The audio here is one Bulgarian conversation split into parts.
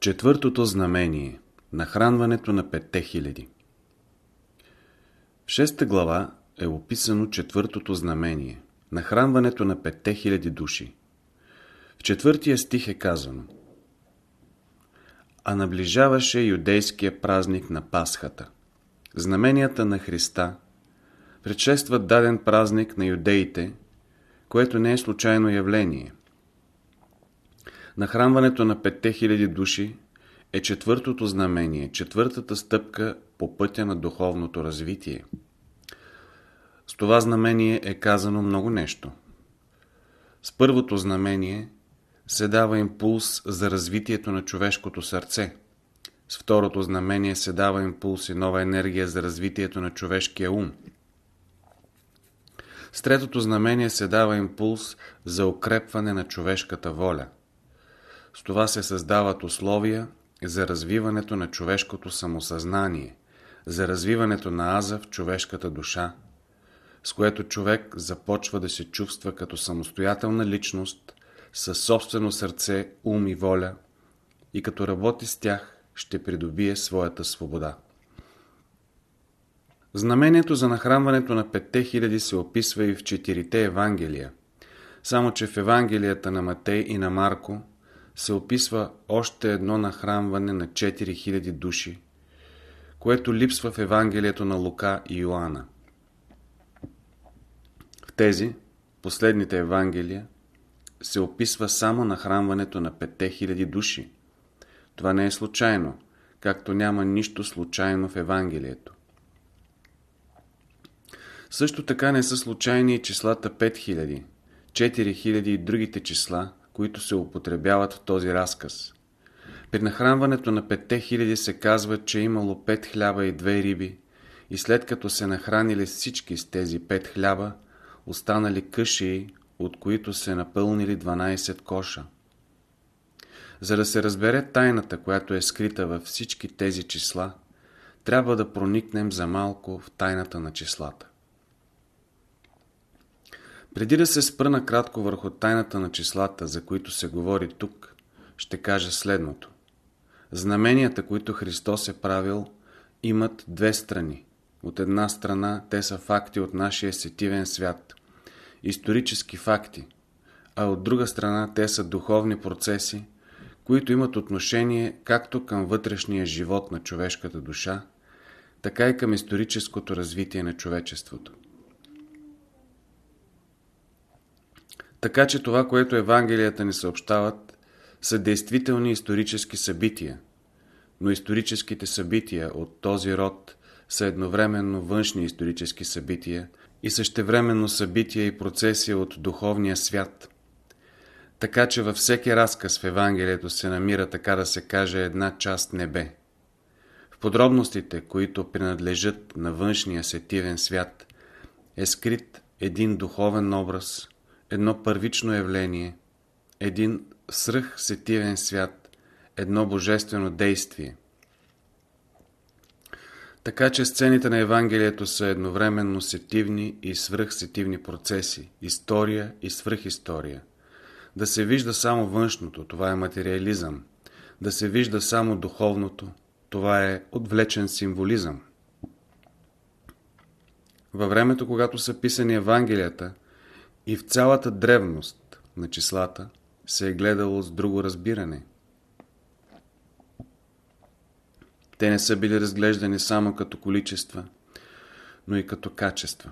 Четвъртото знамение – нахранването на петте хиляди. В шеста глава е описано четвъртото знамение – нахранването на петте хиляди души. В четвъртия стих е казано А наближаваше юдейския празник на Пасхата. Знаменията на Христа предшестват даден празник на юдеите, което не е случайно явление – Нахранването на петте хиляди души е четвъртото знамение, четвъртата стъпка по пътя на духовното развитие. С това знамение е казано много нещо. С първото знамение се дава импулс за развитието на човешкото сърце. С второто знамение се дава импулс и нова енергия за развитието на човешкия ум. С третото знамение се дава импулс за укрепване на човешката воля. С това се създават условия за развиването на човешкото самосъзнание, за развиването на аза в човешката душа, с което човек започва да се чувства като самостоятелна личност, със собствено сърце, ум и воля и като работи с тях ще придобие своята свобода. Знамението за нахранването на петте хиляди се описва и в четирите Евангелия, само че в Евангелията на Матей и на Марко се описва още едно нахранване на 4000 души, което липсва в Евангелието на Лука и Йоанна. В тези, последните Евангелия, се описва само нахранването на 5000 души. Това не е случайно, както няма нищо случайно в Евангелието. Също така не са случайни и числата 5000, 4000 и другите числа, които се употребяват в този разказ. При нахранването на петте хиляди се казва, че е имало пет хляба и две риби и след като се нахранили всички с тези пет хляба, останали къши, от които се напълнили 12 коша. За да се разбере тайната, която е скрита във всички тези числа, трябва да проникнем за малко в тайната на числата. Преди да се спра накратко върху тайната на числата, за които се говори тук, ще кажа следното. Знаменията, които Христос е правил, имат две страни. От една страна те са факти от нашия сетивен свят, исторически факти, а от друга страна те са духовни процеси, които имат отношение както към вътрешния живот на човешката душа, така и към историческото развитие на човечеството. Така че това, което Евангелията ни съобщават, са действителни исторически събития. Но историческите събития от този род са едновременно външни исторически събития и същевременно събития и процеси от духовния свят. Така че във всеки разказ в Евангелието се намира, така да се каже, една част небе. В подробностите, които принадлежат на външния сетивен свят, е скрит един духовен образ – едно първично явление, един свръхсетивен свят, едно божествено действие. Така че сцените на Евангелието са едновременно сетивни и свръхсетивни процеси, история и свръхистория. Да се вижда само външното, това е материализъм. Да се вижда само духовното, това е отвлечен символизъм. Във времето, когато са писани Евангелията, и в цялата древност на числата се е гледало с друго разбиране. Те не са били разглеждани само като количества, но и като качества.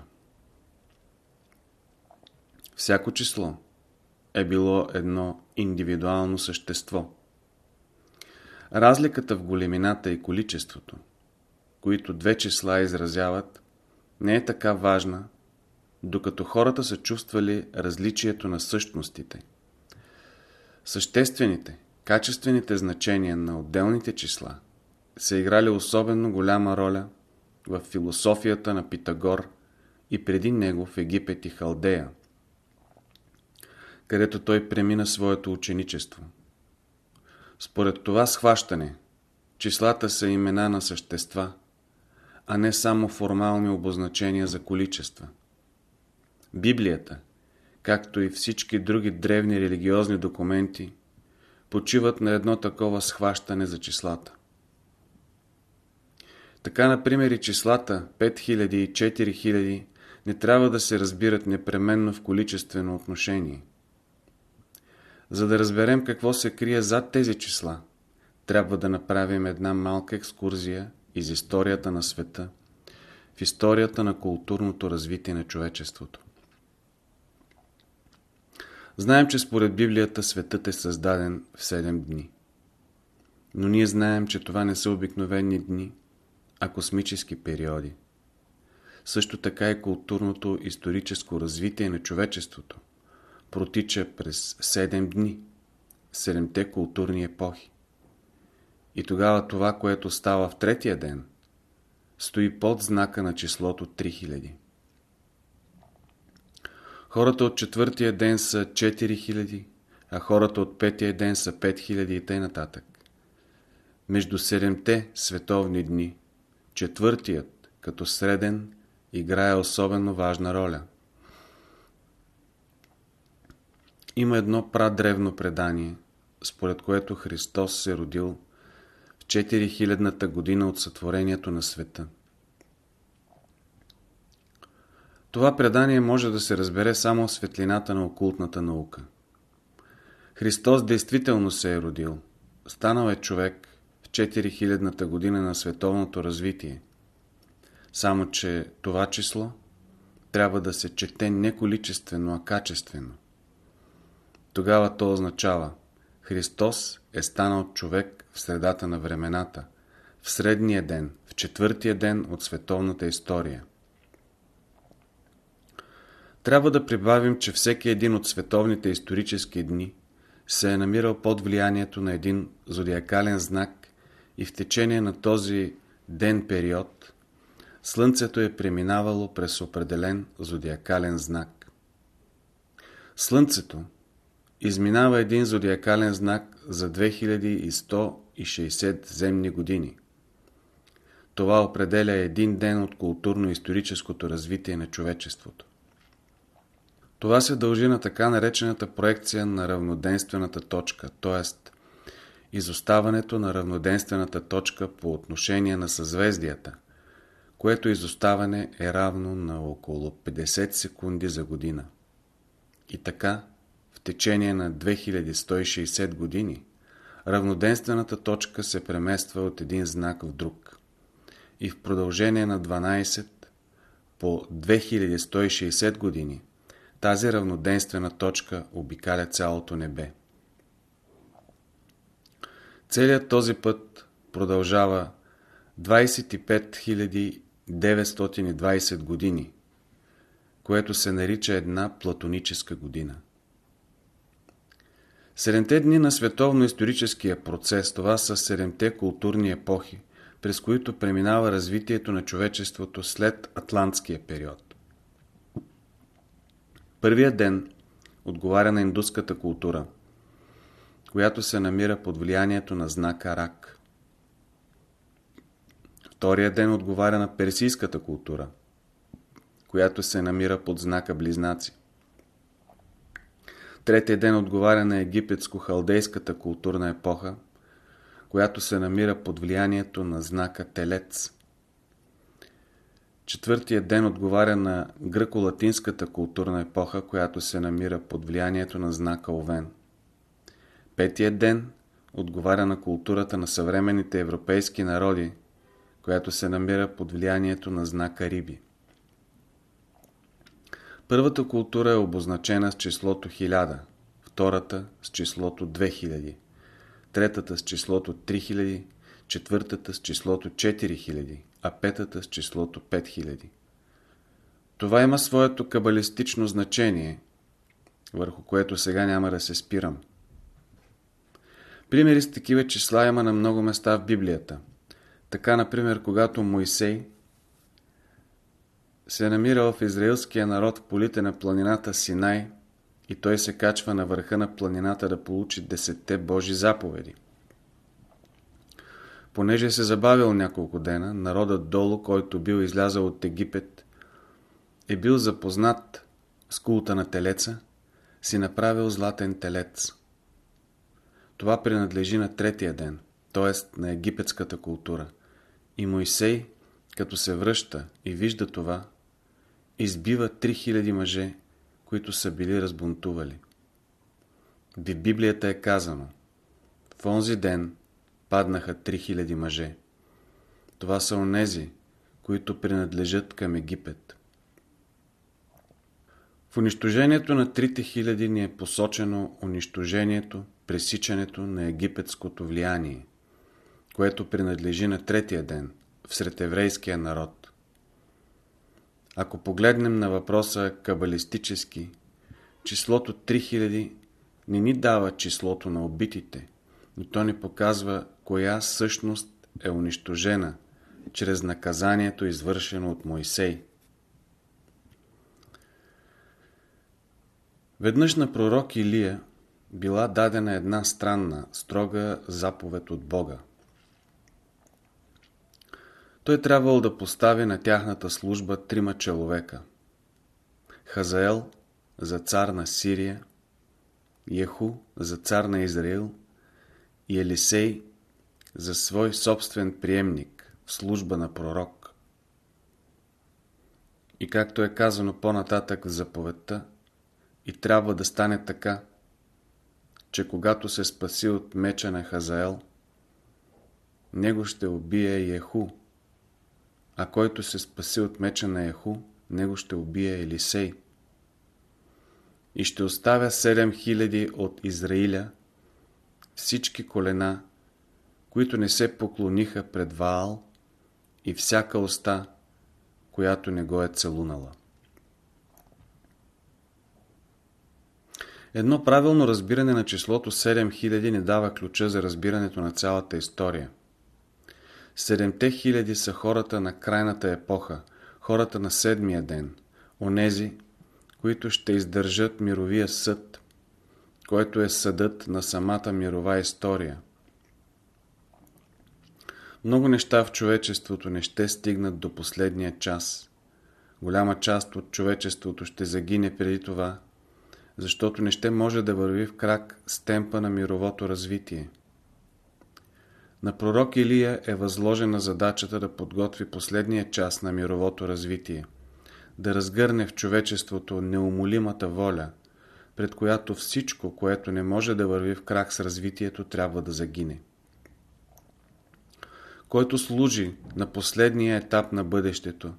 Всяко число е било едно индивидуално същество. Разликата в големината и количеството, които две числа изразяват, не е така важна, докато хората са чувствали различието на същностите. Съществените, качествените значения на отделните числа са играли особено голяма роля в философията на Питагор и преди него в Египет и Халдея, където той премина своето ученичество. Според това схващане, числата са имена на същества, а не само формални обозначения за количества – Библията, както и всички други древни религиозни документи, почиват на едно такова схващане за числата. Така, например, и числата 5000 и 4000 не трябва да се разбират непременно в количествено отношение. За да разберем какво се крие зад тези числа, трябва да направим една малка екскурзия из историята на света, в историята на културното развитие на човечеството. Знаем, че според Библията светът е създаден в 7 дни. Но ние знаем, че това не са обикновени дни, а космически периоди. Също така и културното историческо развитие на човечеството протича през 7 дни, 7-те културни епохи. И тогава това, което става в третия ден, стои под знака на числото 3000. Хората от четвъртия ден са 4000, а хората от петия ден са 5000 и т.н. Между седемте световни дни, четвъртият, като среден, играе особено важна роля. Има едно прадревно предание, според което Христос се родил в 4000-та година от сътворението на света. Това предание може да се разбере само в светлината на окултната наука. Христос действително се е родил. Станал е човек в 4000-та година на световното развитие. Само, че това число трябва да се чете не количествено, а качествено. Тогава то означава Христос е станал човек в средата на времената, в средния ден, в четвъртия ден от световната история. Трябва да прибавим, че всеки един от световните исторически дни се е намирал под влиянието на един зодиакален знак и в течение на този ден-период Слънцето е преминавало през определен зодиакален знак. Слънцето изминава един зодиакален знак за 2160 земни години. Това определя един ден от културно-историческото развитие на човечеството. Това се дължи на така наречената проекция на равноденствената точка, т.е. изоставането на равноденствената точка по отношение на съзвездията, което изоставане е равно на около 50 секунди за година. И така, в течение на 2160 години, равноденствената точка се премества от един знак в друг. И в продължение на 12 по 2160 години, тази равноденствена точка обикаля цялото небе. Целият този път продължава 25 920 години, което се нарича една платоническа година. Седемте дни на световно-историческия процес, това са седемте културни епохи, през които преминава развитието на човечеството след Атлантския период. Първият ден отговаря на индуската култура, която се намира под влиянието на знака Рак. Вторият ден отговаря на персийската култура, която се намира под знака Близнаци. Третия ден отговаря на египетско-халдейската културна епоха, която се намира под влиянието на знака Телец. Четвъртият ден отговаря на гръко-латинската културна епоха, която се намира под влиянието на знака Овен. Петият ден отговаря на културата на съвременните европейски народи, която се намира под влиянието на знака Риби. Първата култура е обозначена с числото 1000, втората с числото 2000, третата с числото 3000, четвъртата с числото 4000, а петата с числото 5000. Това има своето кабалистично значение, върху което сега няма да се спирам. Примери с такива числа има на много места в Библията. Така, например, когато Моисей се е намирал в израилския народ в полите на планината Синай и той се качва на върха на планината да получи десетте Божи заповеди. Понеже се забавил няколко дена, народът долу, който бил излязъл от Египет, е бил запознат с култа на телеца, си направил златен телец. Това принадлежи на третия ден, т.е. на египетската култура. И Моисей, като се връща и вижда това, избива 3000 мъже, които са били разбунтували. В Библията е казано В онзи ден паднаха 3000 мъже. Това са онези, които принадлежат към Египет. В унищожението на трите хиляди ни е посочено унищожението, пресичането на египетското влияние, което принадлежи на третия ден, всред еврейския народ. Ако погледнем на въпроса кабалистически, числото 3000 не ни дава числото на убитите, но то ни показва коя същност е унищожена чрез наказанието, извършено от Моисей. Веднъж на пророк Илия била дадена една странна, строга заповед от Бога. Той трябвал да постави на тяхната служба трима човека. Хазаел за цар на Сирия, Еху за цар на Израил и Елисей за свой собствен приемник в служба на пророк. И както е казано по-нататък в заповедта, и трябва да стане така, че когато се спаси от меча на Хазаел, него ще убие Еху, а който се спаси от меча на Еху, него ще убие Елисей. И ще оставя 7000 от Израиля, всички колена, които не се поклониха пред Ваал и всяка уста, която не го е целунала. Едно правилно разбиране на числото 7000 не дава ключа за разбирането на цялата история. Седемте хиляди са хората на крайната епоха, хората на седмия ден, онези, които ще издържат мировия съд, който е съдът на самата мирова история. Много неща в човечеството не ще стигнат до последния час. Голяма част от човечеството ще загине преди това – защото не ще може да върви в крак с темпа на мировото развитие. На пророк Илия е възложена задачата да подготви последния час на мировото развитие, да разгърне в човечеството неумолимата воля, пред която всичко, което не може да върви в крак с развитието, трябва да загине. Който служи на последния етап на бъдещето,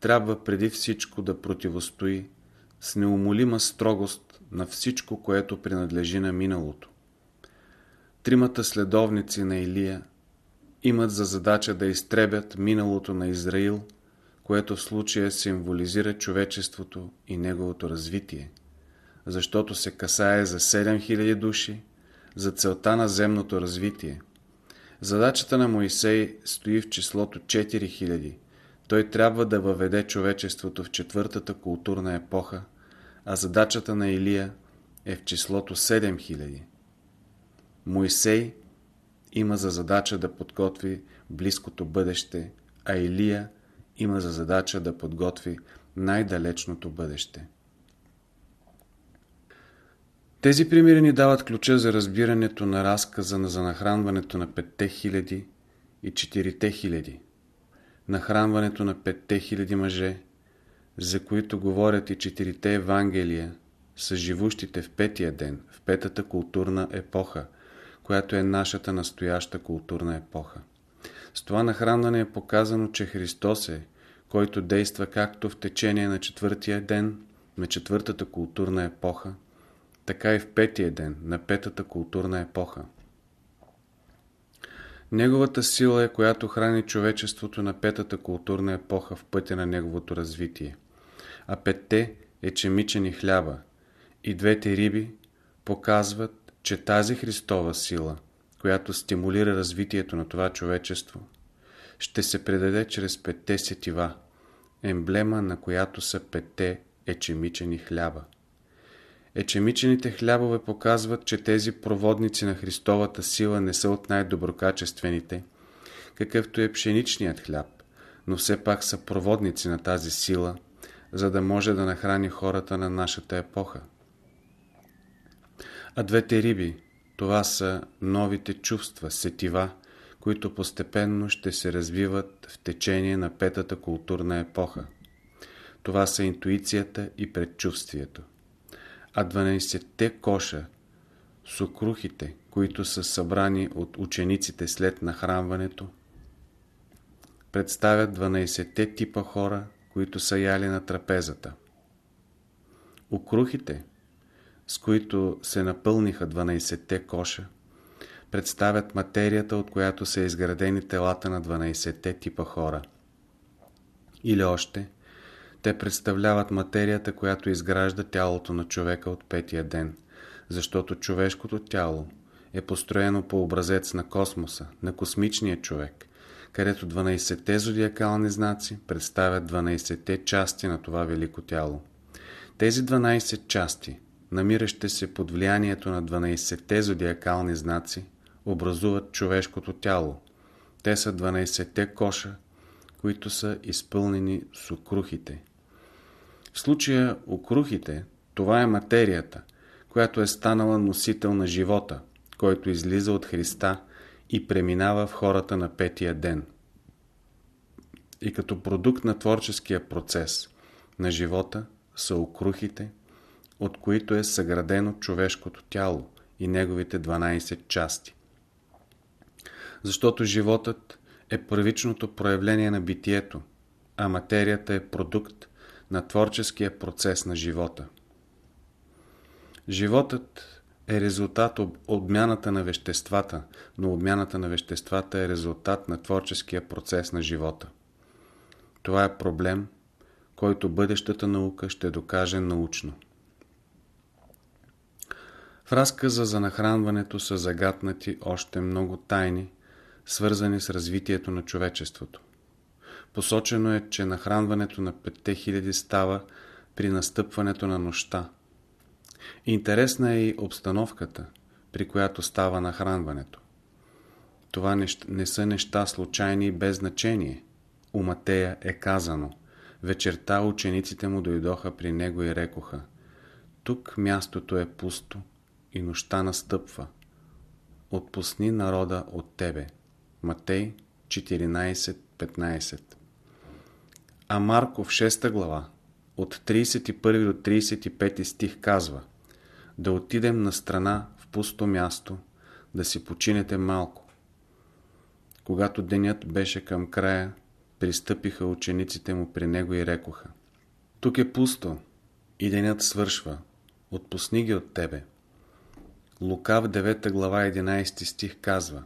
трябва преди всичко да противостои с неумолима строгост на всичко, което принадлежи на миналото. Тримата следовници на Илия имат за задача да изтребят миналото на Израил, което в случая символизира човечеството и неговото развитие, защото се касае за 7000 души, за целта на земното развитие. Задачата на Моисей стои в числото 4000. Той трябва да въведе човечеството в четвъртата културна епоха, а задачата на Илия е в числото 7000. Моисей има за задача да подготви близкото бъдеще, а Илия има за задача да подготви най-далечното бъдеще. Тези примери ни дават ключа за разбирането на разказа за нахранването на петте хиляди и четирите хиляди. Нахранването на петте хиляди мъже – за които говорят и четирите Евангелия, са живущите в петия ден, в петата културна епоха, която е нашата настояща културна епоха. С това нахранване е показано, че Христос е, който действа както в течение на четвъртия ден, на четвъртата културна епоха, така и в петия ден, на петата културна епоха. Неговата сила е, която храни човечеството на петата културна епоха в пътя на неговото развитие а петте ечемичени хляба и двете риби показват, че тази Христова сила, която стимулира развитието на това човечество, ще се предаде чрез петте сетива, емблема на която са петте ечемичени хляба. Ечемичените хлябове показват, че тези проводници на Христовата сила не са от най-доброкачествените, какъвто е пшеничният хляб, но все пак са проводници на тази сила – за да може да нахрани хората на нашата епоха. А двете риби, Това са новите чувства, сетива, които постепенно ще се развиват в течение на петата културна епоха. Това са интуицията и предчувствието. А 12-те коша, сукрухите, които са събрани от учениците след нахранването, представят 12-те типа хора, които са яли на трапезата. Окрухите, с които се напълниха 12-те коша, представят материята, от която са изградени телата на 12-те типа хора. Или още, те представляват материята, която изгражда тялото на човека от петия ден, защото човешкото тяло е построено по образец на космоса, на космичния човек, където 12-те зодиакални знаци представят 12-те части на това велико тяло. Тези 12 части, намиращи се под влиянието на 12-те зодиакални знаци, образуват човешкото тяло. Те са 12-те коша, които са изпълнени с окрухите. В случая окрухите, това е материята, която е станала носител на живота, който излиза от Христа и преминава в хората на петия ден. И като продукт на творческия процес на живота са окрухите, от които е съградено човешкото тяло и неговите 12 части. Защото животът е първичното проявление на битието, а материята е продукт на творческия процес на живота. Животът е резултат от обмяната на веществата, но обмяната на веществата е резултат на творческия процес на живота. Това е проблем, който бъдещата наука ще докаже научно. В разказа за нахранването са загатнати още много тайни, свързани с развитието на човечеството. Посочено е, че нахранването на 5000 става при настъпването на нощта. Интересна е и обстановката, при която става нахранването. Това не, са неща случайни и без значение. У Матея е казано. Вечерта учениците му дойдоха при него и рекоха Тук мястото е пусто и нощта настъпва. Отпусни народа от тебе. Матей 14.15 А Марко в 6 глава от 31 до 35 стих казва Да отидем на страна в пусто място, да си починете малко. Когато денят беше към края, пристъпиха учениците му при него и рекоха Тук е пусто и денят свършва, отпусни ги от тебе. Лука в 9 глава 11 стих казва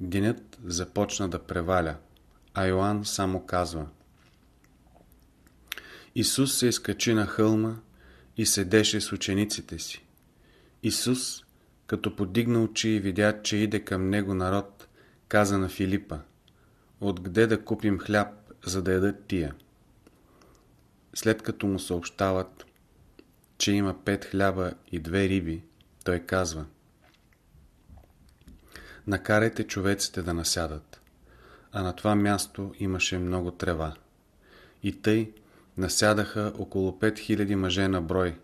Денят започна да преваля, а Йоанн само казва Исус се изкачи на хълма и седеше с учениците си. Исус, като подигна очи и видя, че иде към него народ, каза на Филипа Откъде да купим хляб, за да ядат тия? След като му съобщават, че има пет хляба и две риби, той казва Накарайте човеците да насядат. А на това място имаше много трева. И тъй насядаха около 5000 мъже на брой.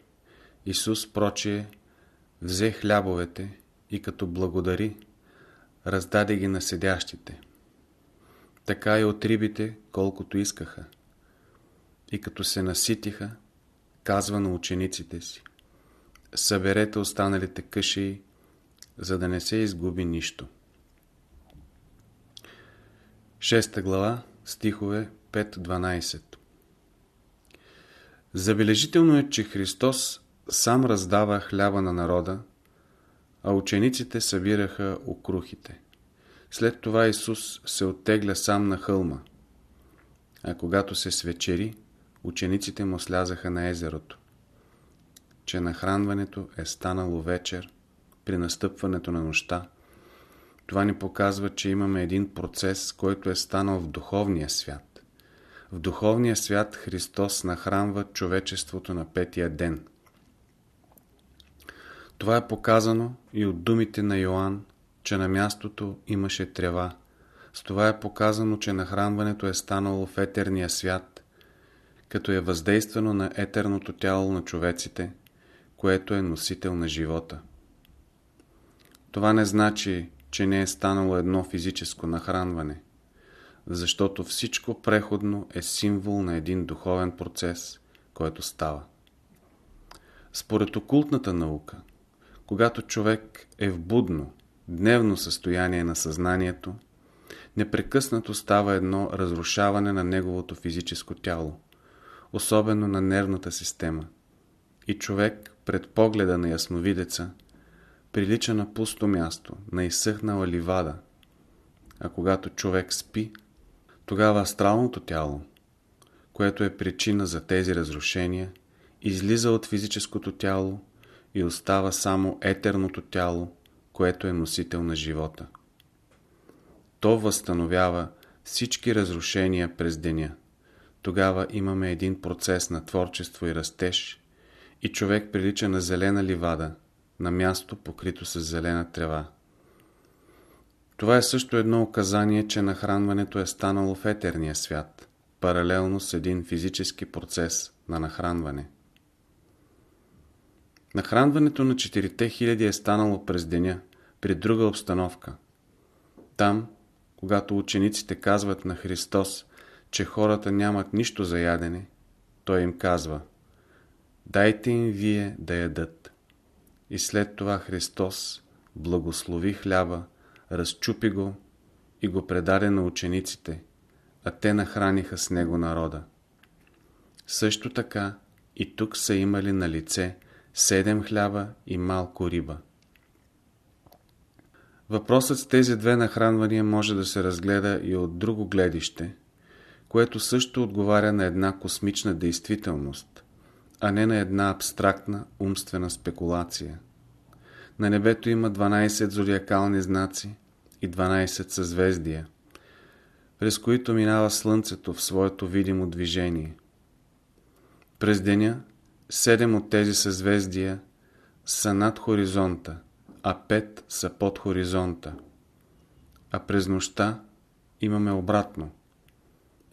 Исус, прочие, взе хлябовете и като благодари, раздаде ги на седящите. Така и от рибите, колкото искаха. И като се наситиха, казва на учениците си съберете останалите къши, за да не се изгуби нищо. Шеста глава, стихове 5-12 Забележително е, че Христос сам раздава хляба на народа, а учениците събираха окрухите. След това Исус се оттегля сам на хълма, а когато се свечери, учениците му слязаха на езерото че нахранването е станало вечер при настъпването на нощта, това ни показва, че имаме един процес, който е станал в духовния свят. В духовния свят Христос нахранва човечеството на петия ден. Това е показано и от думите на Йоанн, че на мястото имаше трева. С това е показано, че нахранването е станало в етерния свят, като е въздействано на етерното тяло на човеците – което е носител на живота. Това не значи, че не е станало едно физическо нахранване, защото всичко преходно е символ на един духовен процес, който става. Според окултната наука, когато човек е в будно, дневно състояние на съзнанието, непрекъснато става едно разрушаване на неговото физическо тяло, особено на нервната система. И човек пред погледа на ясновидеца прилича на пусто място, на изсъхнала ливада. А когато човек спи, тогава астралното тяло, което е причина за тези разрушения, излиза от физическото тяло и остава само етерното тяло, което е носител на живота. То възстановява всички разрушения през деня. Тогава имаме един процес на творчество и растеж и човек прилича на зелена ливада, на място покрито с зелена трева. Това е също едно указание, че нахранването е станало в етерния свят, паралелно с един физически процес на нахранване. Нахранването на 4000 е станало през деня, при друга обстановка. Там, когато учениците казват на Христос, че хората нямат нищо за ядене, Той им казва Дайте им вие да ядат. И след това Христос благослови хляба, разчупи го и го предаде на учениците, а те нахраниха с него народа. Също така и тук са имали на лице седем хляба и малко риба. Въпросът с тези две нахранвания може да се разгледа и от друго гледище, което също отговаря на една космична действителност, а не на една абстрактна умствена спекулация. На небето има 12 зодиакални знаци и 12 съзвездия, през които минава Слънцето в своето видимо движение. През деня Седем от тези съзвездия са над хоризонта, а пет са под хоризонта. А през нощта имаме обратно.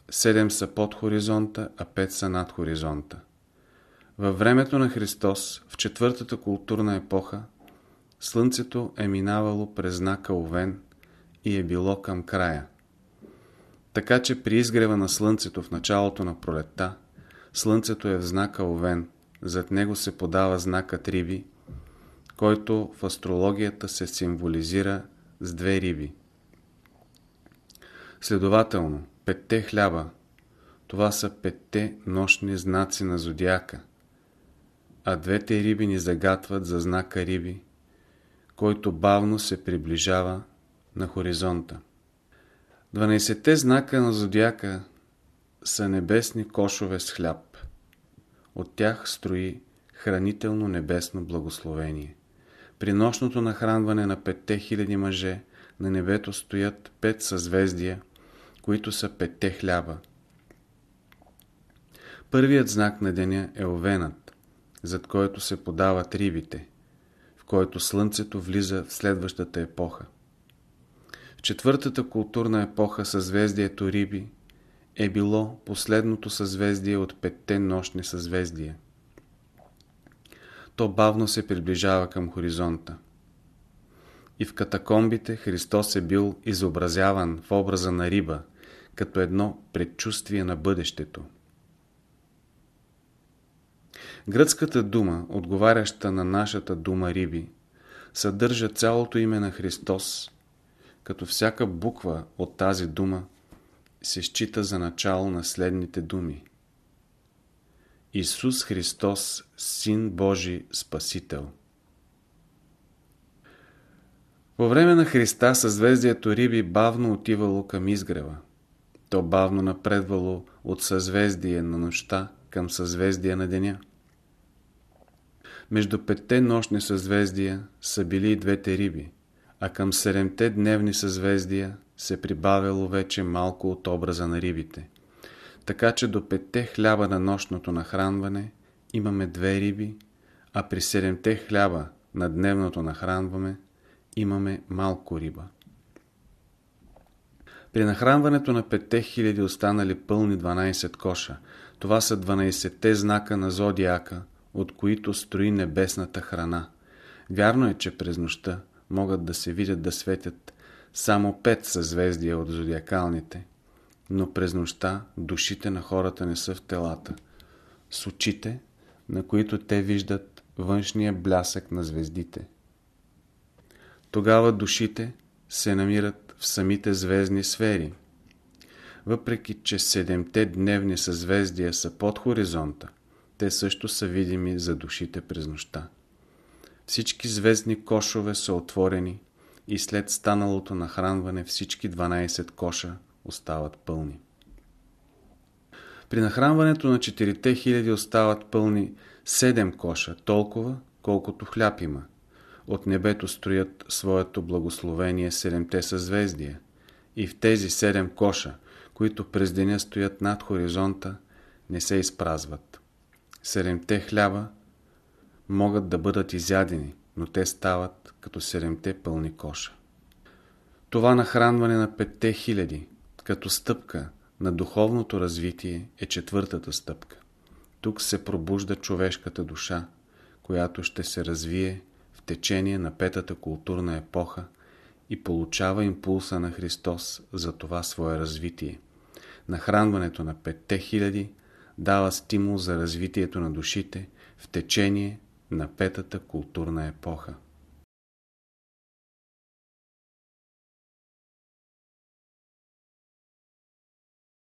Седем са под хоризонта, а пет са над хоризонта. Във времето на Христос, в четвъртата културна епоха, Слънцето е минавало през знака Овен и е било към края. Така че при изгрева на Слънцето в началото на пролетта, Слънцето е в знака Овен, зад него се подава знакът риби, който в астрологията се символизира с две риби. Следователно, петте хляба, това са петте нощни знаци на зодиака, а двете риби ни загатват за знака риби, който бавно се приближава на хоризонта. 12 знака на зодиака са небесни кошове с хляб. От тях строи хранително небесно благословение. При нощното нахранване на петте хиляди мъже на небето стоят пет съзвездия, които са петте хляба. Първият знак на деня е овенът, зад който се подават рибите, който слънцето влиза в следващата епоха. В четвъртата културна епоха съзвездието риби е било последното съзвездие от петте нощни съзвездия. То бавно се приближава към хоризонта. И в катакомбите Христос е бил изобразяван в образа на риба, като едно предчувствие на бъдещето. Гръцката дума, отговаряща на нашата дума риби, съдържа цялото име на Христос, като всяка буква от тази дума се счита за начало на следните думи. Исус Христос, Син Божий Спасител. По време на Христа съзвездието Риби бавно отивало към изгрева. То бавно напредвало от съзвездие на нощта към съзвездие на деня. Между петте нощни съзвездия са били и двете риби, а към седемте дневни съзвездия се прибавяло вече малко от образа на рибите. Така че до петте хляба на нощното нахранване имаме две риби, а при седемте хляба на дневното нахранване имаме малко риба. При нахранването на петте хиляди останали пълни 12 коша. Това са 12-те знака на зодиака, от които строи небесната храна. Вярно е, че през нощта могат да се видят да светят само пет съзвездия от зодиакалните, но през нощта душите на хората не са в телата, с очите, на които те виждат външния блясък на звездите. Тогава душите се намират в самите звездни сфери. Въпреки, че седемте дневни съзвездия са под хоризонта, те също са видими за душите през нощта. Всички звездни кошове са отворени и след станалото нахранване всички 12 коша остават пълни. При нахранването на 4000 остават пълни 7 коша, толкова колкото хляб има. От небето строят своето благословение седемте съзвездия. И в тези седем коша, които през деня стоят над хоризонта, не се изпразват. Седемте хляба могат да бъдат изядени, но те стават като седемте пълни коша. Това нахранване на петте хиляди, като стъпка на духовното развитие, е четвъртата стъпка. Тук се пробужда човешката душа, която ще се развие в течение на петата културна епоха и получава импулса на Христос за това свое развитие. Нахранването на петте хиляди дава стимул за развитието на душите в течение на петата културна епоха.